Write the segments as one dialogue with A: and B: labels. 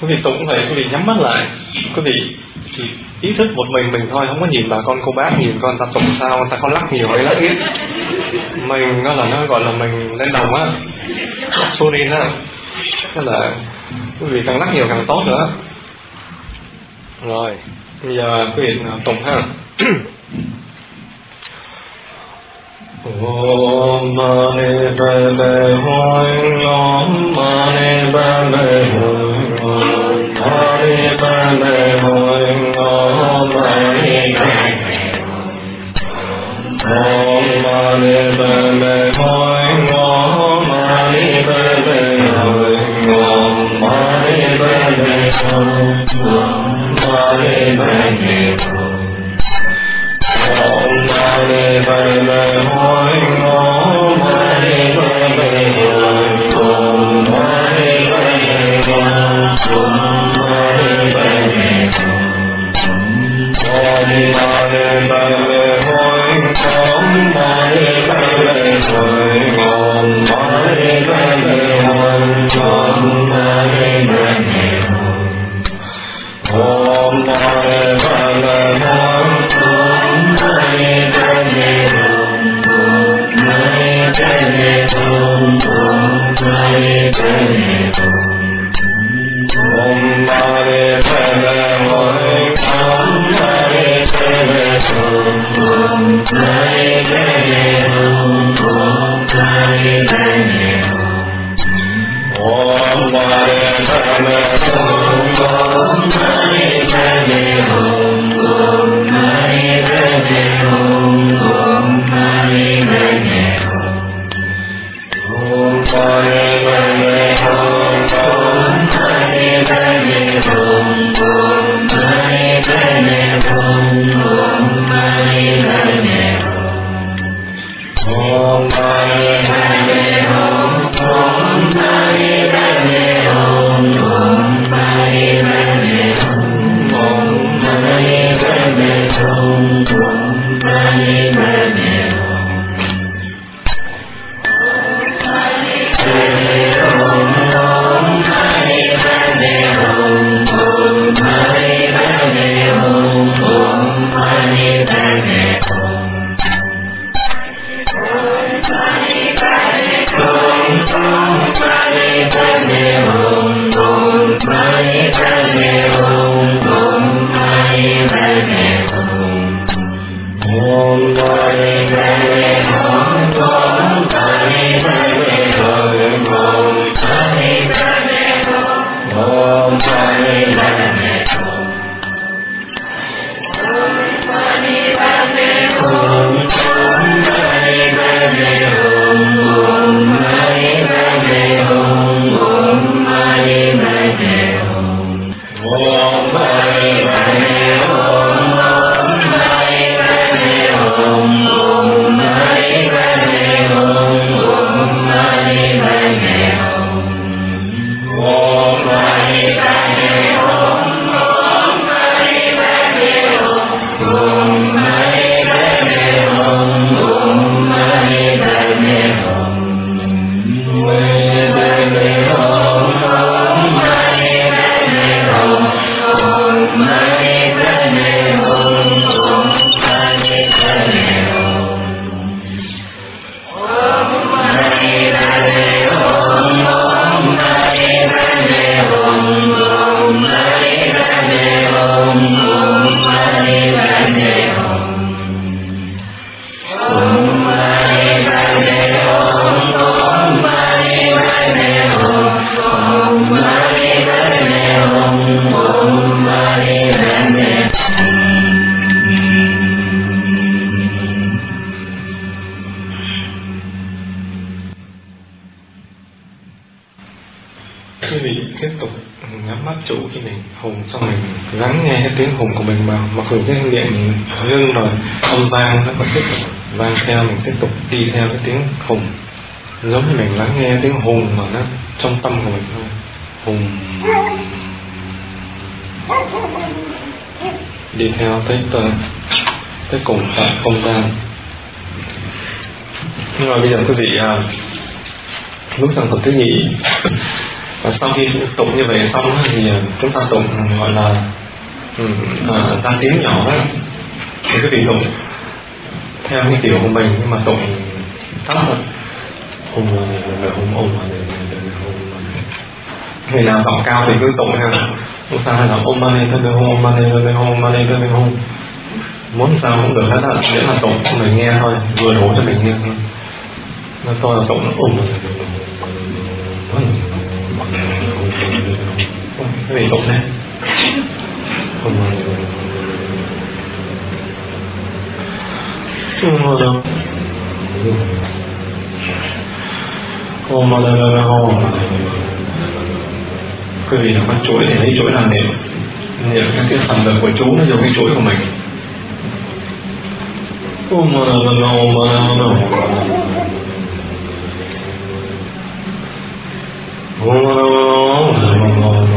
A: quý vị tụng cũng vậy, quý vị nhắm mắt lại. Quý vị chỉ ý thức một mình mình thôi, không có nhìn bà con, cô bác nhìn con, ta tụng sao, ta con lắc nhiều hay lắc ít mình nó là nó gọi là mình lên đồng á. Xô đi á tức là quý vị càng lắc nhiều càng tốt nữa. Rồi, bây giờ quý vị à, tụng ha. Om Mani Padme Hum Om Mani Padme Hum Om Mani Hare Hare Hare Almighty quý vị tiếp tục nhắm mắt trụ khi mình hùng xong mình lắng nghe cái tiếng hùng của mình mà mặc dù cái miệng mình ngưng rồi âm vang nó vẫn tiếp tục vang theo mình tiếp tục đi theo cái tiếng hùng. Giống như mình lắng nghe tiếng hùng mà nó trong tâm của mình thôi. Hùng. Đi theo tới tới, tới cùng tại không gian. Nhưng mà bây giờ quý vị à, lúc rằng phần thứ nhì và sau khi tụng như vậy xong thì chúng ta tụng gọi là uh, ra tiếng nhỏ đó thì cứ vị tụng theo cái kiểu của mình nhưng mà tụng thấp hơn hùng hùng hùng người nào giọng cao thì cứ tụng ha không sao là ôm mani thân đương ôm mani thân đương ôm mani thân đương ôm muốn sao cũng được hết á để mà tụng cho mình nghe thôi vừa đủ cho mình nghe thôi nó tôi là tụng nó ôm vị cùng tụng cùng không cùng Om Mani Padme Hum Quý vị nào bắt chuỗi thì lấy chuỗi làm niệm Niệm các cái phần lực của chú nó giống cái chuỗi của mình. Om Mani Padme Om Mani Padme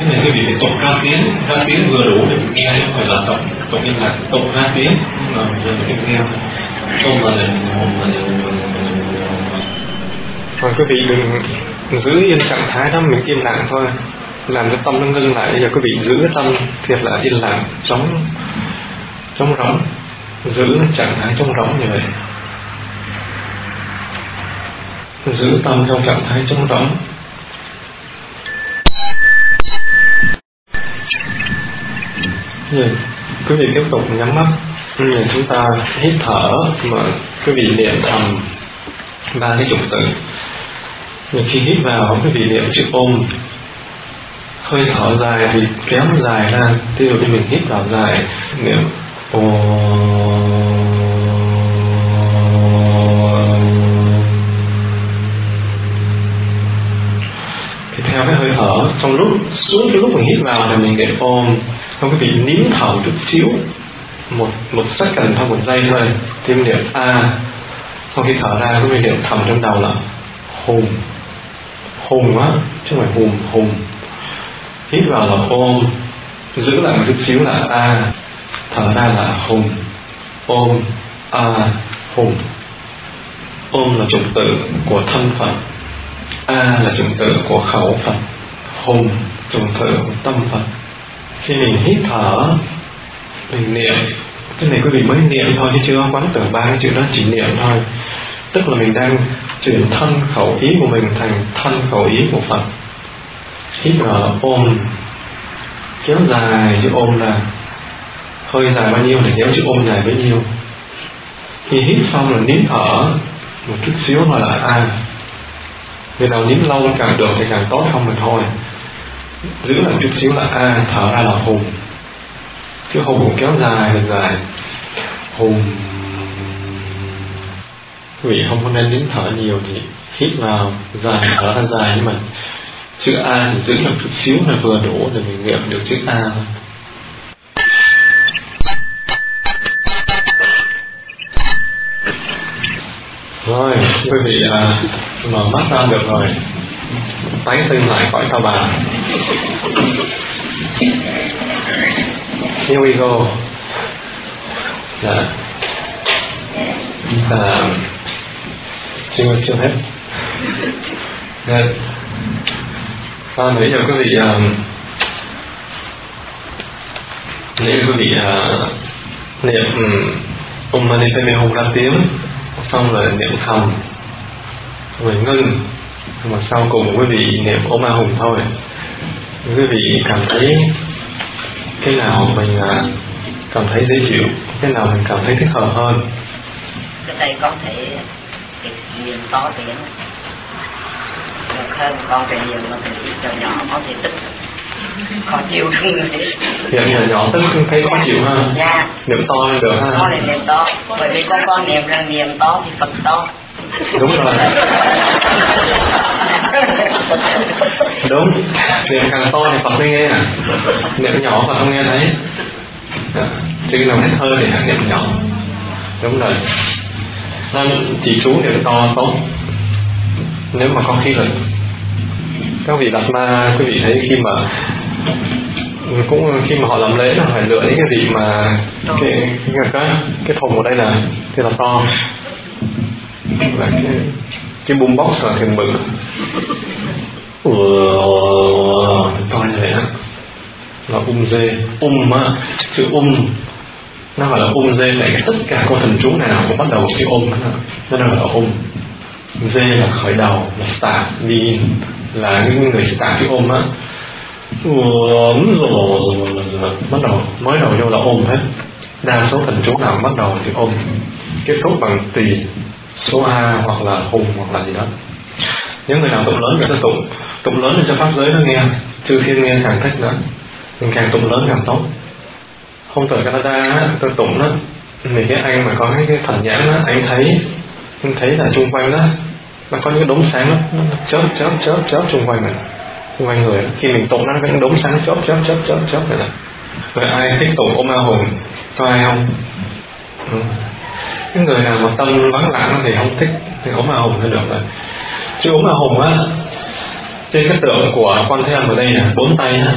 A: cái này cái vị phải tụng ra tiếng, ra tiếng vừa đủ để nghe, không phải là tụng, tụng như là tụng ra tiếng, nhưng mà vừa để nghe. Om Mani Padme quý vị đừng giữ yên trạng thái đó mình im lặng thôi. Làm cho tâm nó ngưng lại bây giờ quý vị giữ cái tâm thiệt là yên lặng chống chống rỗng. Giữ trạng thái chống rỗng như vậy giữ tâm trong trạng thái trống rỗng Rồi, quý vị tiếp tục nhắm mắt. Rồi chúng ta hít thở mà quý vị niệm thầm ba cái dụng từ. Rồi khi hít vào quý vị niệm chữ ôm. Hơi thở dài thì kéo dài ra. Ví dụ như mình hít vào dài niệm ôm. Để ôm không quý vị nín thở chút xíu. Một một second thôi một giây thôi. Thêm niệm a. Sau khi thở ra, quý vị niệm thầm trong đầu là hùng hùng á, chứ không phải hùng hùng hít vào là ôm. Giữ lại một chút xíu là a. Thở ra là hùng ôm a hùng ôm là chủng tử của thân phận. A là chủng tử của khẩu Phật Hùng chủng tử của tâm Phật khi mình hít thở. Mình niệm. Cái này quý vị mới niệm thôi chứ chưa quán tưởng ba cái chữ đó chỉ niệm thôi. Tức là mình đang chuyển thân khẩu ý của mình thành thân khẩu ý của Phật. Hít thở, ôm. Kéo dài, chữ ôm là Hơi dài bao nhiêu thì kéo chữ ôm dài bấy nhiêu? Khi hít xong là nín thở, Một chút xíu thôi là A khi nào nín lâu càng được thì càng tốt, không thì thôi giữ lại chút xíu là a thở ra là hùng. Chứ hùng cũng kéo dài lên dài. Hùng. Quý vị không có nên nín thở nhiều thì hít vào dài thở ra dài. Nhưng mà chữ a thì giữ lại chút xíu là vừa đủ để mình nghiệm được chữ a. Thôi rồi quý vị à, mở mắt ra được rồi tái sinh lại cõi ta bà here we go. Dạ. À, chưa chưa hết. Dạ. à, nãy giờ quý vị ờ, uh, nãy quý vị ờ, uh, niệm um, ừ, Om Mani Padme Hum ra tiếng xong rồi niệm thầm. Rồi ngưng mà sau cùng quý vị niệm ôm a hùng thôi. Quý vị cảm thấy cái nào mình à, cảm thấy dễ chịu? Cái nào mình cảm thấy thích hợp hơn?
B: Cái đây có thể niệm to tiếng được hơn. Con cái niệm mà cái nhỏ nhỏ có thể tích. Khó chịu không người
A: niệm nhỏ nhỏ tức thấy khó chịu ha
B: dạ.
A: Niệm to lên được ha
B: con này niệm to. Bởi vì con con niệm rằng niệm to thì phật to
A: đúng rồi. Đúng. Niệm càng to thì phật mới nghe à. Niệm nhỏ phật không nghe thấy. Chứ nào hết hơi thì hãy niệm nhỏ. Đúng rồi. Nên chỉ chú niệm to tốt nếu mà có khí lực. Các vị đặt ma quý vị thấy khi mà cũng khi mà họ làm lễ nó phải lựa những cái vị mà cái cái cái, cái thùng ở đây là cái là to là cái cái boombox là thiền bự to như vậy là um dê um á chữ um nó gọi là um dê tại tất cả cô thần chú nào cũng bắt đầu chữ um đó. Nên là gọi là um. Dê là khởi đầu, là start đi là những người start chữ um á. Bắt đầu, mới đầu vô là ôm hết. Đa số thần chú nào bắt đầu thì ôm um. kết thúc bằng tỳ số a hoặc là hùng hoặc là gì đó. Những người nào tụng lớn người ta tụng. Tụng lớn cho pháp giới nó nghe chư thiên nghe càng thích nữa mình càng tụng lớn càng tốt. Hôm ở Canada tôi tụng đó thì cái anh mà có cái thần nhãn đó anh thấy anh thấy là chung quanh đó nó có những đốm sáng đó, nó chớp chớp chớp chớp chung quanh mình. Chung quanh người khi mình tụng nó có những đốm sáng chớp chớp chớp chớp chớp là rồi ai thích tụng ôm a hùng có ai không? Ừ cái người nào mà tâm vắng lặng thì không thích, thì ốm mà hùng thì được rồi. Chứ ốm mà hùng á trên cái tượng của quan thế âm ở đây là bốn tay á,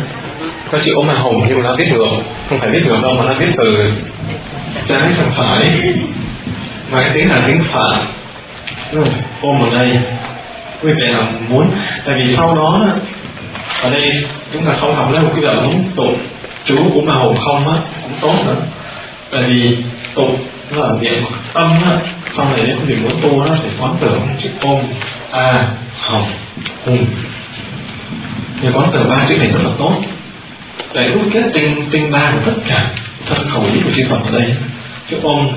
A: có chữ ốm mà hùng nhưng mà nó viết ngược không phải viết ngược đâu mà nó viết từ trái sang phải. Mà cái tiếng là tiếng phạn. Ôm ở đây. Quý vị là muốn, tại vì sau đó ở đây chúng ta không học lên một cái đoạn muốn tụng chú cũng mà hồn không á, cũng tốt nữa. Tại vì tụng nó là niệm tâm á sau này nếu mình muốn tu nó thì quán tưởng chữ ôm, a, hồng, hùng. Thì quán tưởng ba chữ này rất là tốt. Để đúc kết tinh tinh ba của tất cả, thân khẩu ý của chư Phật ở đây, chữ ôm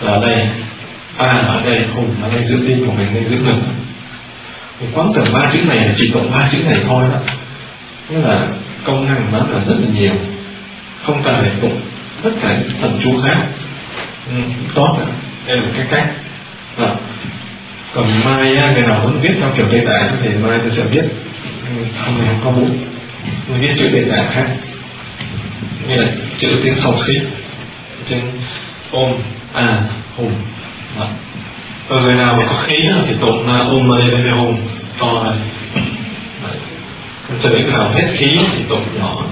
A: là ở đây, a là ở đây, hùng là đây, giữ tinh của mình, đây, giữ ngực. Thì quán tưởng ba chữ này là chỉ cộng ba chữ này thôi đó. Nghĩa là công năng nó là rất là nhiều. Không cần phải tụng tất cả những thần chú khác ừ, tốt rồi. Đây là cái cách. À. còn mai á, người nào muốn viết theo kiểu đề tài thì mai tôi sẽ viết. Không không có bút. Viết chữ đề tài khác. Như là chữ tiếng song khí chữ ôm a hùng. Vâng. Còn người nào mà có khí thì tụng là ôm mê lên hùng to này cho đến nào hết khí thì tụng nhỏ.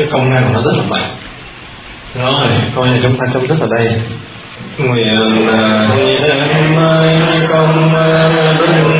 A: Cái công năng của nó rất là mạnh. Rồi coi như chúng ta chấm dứt ở đây. Nguyện là à, công à, đức